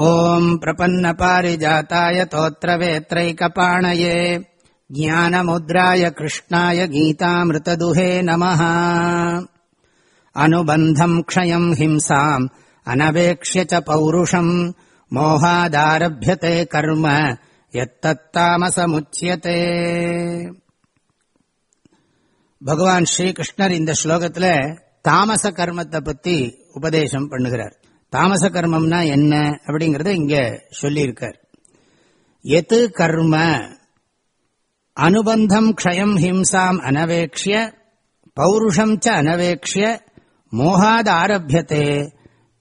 ॐ प्रपन्नपारिजाताय तोत्रवेत्रैकपाणये ज्ञानमुद्राय कृष्णाय गीतामृतदुहे नमः अनुबन्धम् क्षयम् हिंसाम् अनवेक्ष्य च पौरुषम् मोहादारभ्यते कर्म यत्तत्तामसमुच्यते பகவான் ஸ்ரீகிருஷ்ணர் இந்த ஸ்லோகத்துல தாமச கர்மத்தை பத்தி உபதேசம் பண்ணுகிறார் தாமச கர்மம்னா என்ன அப்படிங்கறத இங்க சொல்லியிருக்கார். எது கர்ம? அனுபந்தம் க்ஷயம் ஹிம்சாம் அனவேக்ஷிய பௌருஷம் ச அனவேக்ஷிய மோகாத ஆரம்பியத்தே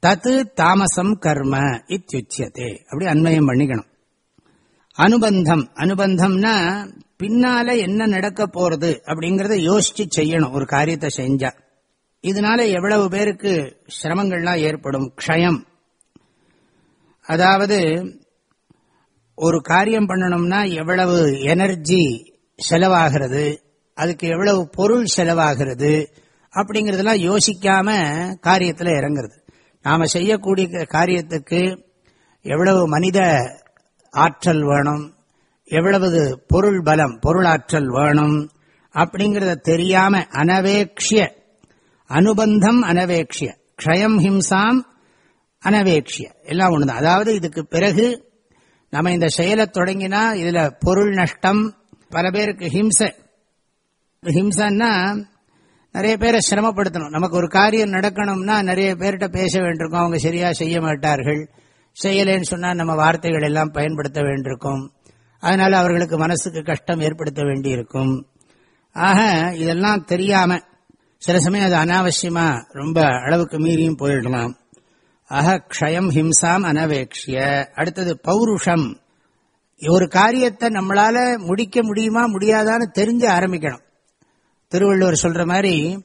தத்து தாமசம் கர்ம இத்தியுச்சியதே அப்படி அன்மயம் பண்ணிக்கணும். அனுபந்தம் அனுபந்தம்னா பின்னால என்ன நடக்க போறது அப்படிங்கறத யோசிச்சு செய்யணும். ஒரு காரியத்தை செஞ்சா. இதனால எவ்வளவு பேருக்கு சிரமங்கள்லாம் ஏற்படும்? க்ஷயம். அதாவது ஒரு காரியம் பண்ணணும்னா எவ்வளவு எனர்ஜி செலவாகிறது அதுக்கு எவ்வளவு பொருள் செலவாகிறது அப்படிங்கறதெல்லாம் யோசிக்காம காரியத்தில் இறங்குறது. நாம செய்யக்கூடிய காரியத்துக்கு எவ்வளவு மனித ஆற்றல் வேணும் எவ்வளவு பொருள் பலம் பொருளாற்றல் வேணும் அப்படிங்கறத தெரியாம அனவேக்ஷிய அனுபந்தம் அனவேக்ஷிய. க்ஷயம் ஹிம்சாம் அனவேக்ஷிய. எல்லாம் ஒண்ணுதான். அதாவது இதுக்கு பிறகு நம்ம இந்த செயலை தொடங்கினா இதுல பொருள் நஷ்டம் பல பேருக்கு ஹிம்சை. ஹிம்சன்னா நிறைய பேரை சிரமப்படுத்தணும். நமக்கு ஒரு காரியம் நடக்கணும்னா நிறைய பேர்கிட்ட பேச வேண்டியிருக்கும். அவங்க சரியா செய்ய மாட்டார்கள். செய்யலேன்னு சொன்னா நம்ம வார்த்தைகள் எல்லாம் பயன்படுத்த வேண்டியிருக்கும். அதனால அவர்களுக்கு மனசுக்கு கஷ்டம் ஏற்படுத்த வேண்டியிருக்கும். ஆக இதெல்லாம் தெரியாம சில சமயம் அது அனாவசியமா ரொம்ப அளவுக்கு மீறியும் போயிடலாம். ஆக க்ஷயம் ஹிம்சாம் அனவேக்ஷிய. அடுத்தது பௌருஷம். ஒரு காரியத்தை நம்மளால முடிக்க முடியுமா முடியாதான்னு தெரிஞ்சு ஆரம்பிக்கணும். திருவள்ளுவர் சொல்ற மாதிரி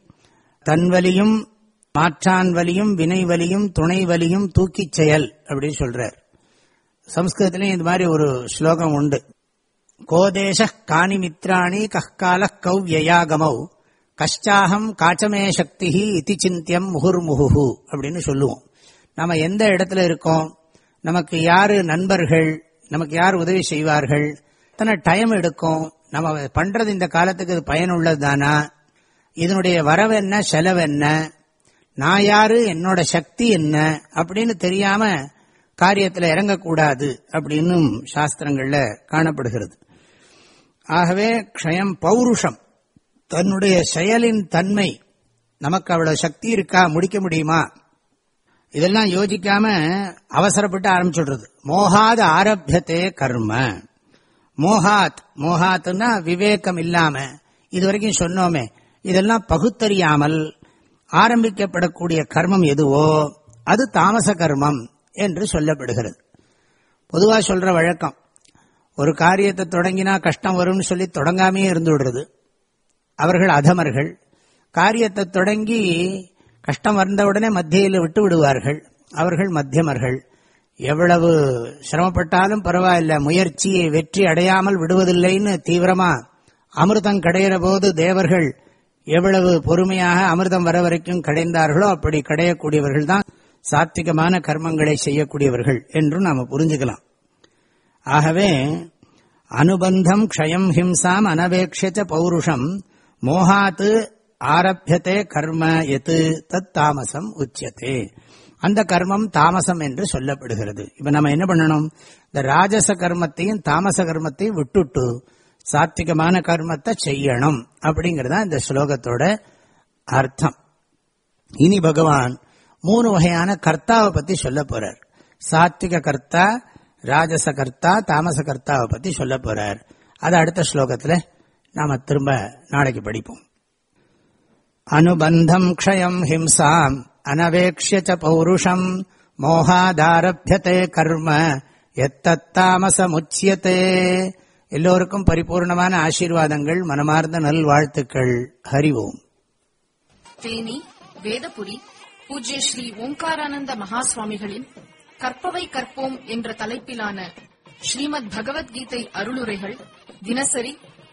தன்வலியும் மாற்றான் வலியும் வினை வலியும் துணை வலியும் தூக்கிச் செயல் அப்படின்னு சொல்றார். சம்ஸ்கிருதத்திலையும் இது மாதிரி ஒரு ஸ்லோகம் உண்டு. கோதேச காணி மித்ராணி கஹ்கால கௌவியாகமௌ கஷ்டாகம் காச்சமே சக்தி இத்தி சிந்தியம் முகுர்முகு அப்படின்னு சொல்லுவோம். நம்ம எந்த இடத்துல இருக்கோம்? நமக்கு யாரு நண்பர்கள்? நமக்கு யார் உதவி செய்வார்கள்? எத்தனை டைம் எடுக்கும்? நம்ம பண்றது இந்த காலத்துக்கு இது பயனுள்ளது தானா இதனுடைய வரவு என்ன? செலவு என்ன? நான் யாரு? என்னோட சக்தி என்ன? அப்படின்னு தெரியாம காரியத்தில் இறங்கக்கூடாது அப்படின்னு சாஸ்திரங்கள்ல காணப்படுகிறது. ஆகவே க்ஷயம் பௌருஷம். தன்னுடைய செயலின் தன்மை நமக்கு அவ்வளவு சக்தி இருக்கா முடிக்க முடியுமா? இதெல்லாம் யோசிக்காம அவசரப்பட்டு ஆரம்பிச்சுடுறது. மோகாத ஆரம்பியத்தே கர்ம. மோகாத் மோகாத்னா விவேகம் இல்லாம. இதுவரைக்கும் சொன்னோமே இதெல்லாம் பகுத்தறியாமல் ஆரம்பிக்கப்படக்கூடிய கர்மம் எதுவோ அது தாமச கர்மம் என்று சொல்லப்படுகிறது. பொதுவா சொல்ற வழக்கம் ஒரு காரியத்தை தொடங்கினா கஷ்டம் வரும்னு சொல்லி தொடங்காமையே இருந்து விடுறது அவர்கள் அதமர்கள். காரியத்தை தொடங்கி கஷ்டம் வந்தவுடனே மத்தியில் விட்டு விடுவார்கள். அவர்கள் மத்தியமர்கள். எவ்வளவு சிரமப்பட்டாலும் பரவாயில்ல. முயற்சியை வெற்றி அடையாமல் விடுவதில்லைன்னு தீவிரமா அமிர்தம் கடையிற போது தேவர்கள் எவ்வளவு பொறுமையாக அமிர்தம் வர வரைக்கும் கடைந்தார்களோ அப்படி கடையக்கூடியவர்கள் தான் சாத்விகமான கர்மங்களை செய்யக்கூடியவர்கள் என்றும் நாம புரிஞ்சுக்கலாம். ஆகவே அனுபந்தம் க்ஷயம் ஹிம்சாம் அனவேக்ஷ பௌருஷம் மோகாத்து ஆரப்பியத்தே கர்ம எது தத் தாமசம் உச்சத்தே அந்த கர்மம் தாமசம் என்று சொல்லப்படுகிறது. இப்ப நம்ம என்ன பண்ணணும்? இந்த ராஜச கர்மத்தையும் தாமச கர்மத்தையும் விட்டுட்டு சாத்விகமான கர்மத்தை செய்யணும் அப்படிங்கறதா இந்த ஸ்லோகத்தோட அர்த்தம். இனி பகவான் மூணு வகையான கர்த்தாவை பத்தி சொல்ல போறார். சாத்விக கர்த்தா ராஜச கர்த்தா தாமச கர்த்தாவை பத்தி சொல்ல போறார். அது அடுத்த ஸ்லோகத்துல நாம திரும்ப நாளைக்கு படிப்போம். அனுபந்தம் க்ஷயம் ஹிம்சாம் அனவேக்ஷ பௌருஷம் மோகாதாரபியத்தே கர்ம எத்தத்தாமசமுச்சியத்தே எல்லோருக்கும் பரிபூர்ணமான ஆசீர்வாதங்கள் மனமார்ந்த நல்வாழ்த்துக்கள். ஹரிவோம் தேனி வேதபுரி பூஜ்ய ஸ்ரீ ஓம்காரானந்த மகா சுவாமிகளின் கற்பவை கற்போம் என்ற தலைப்பிலான ஸ்ரீமத் பகவத்கீதை அருளுரைகள் தினசரி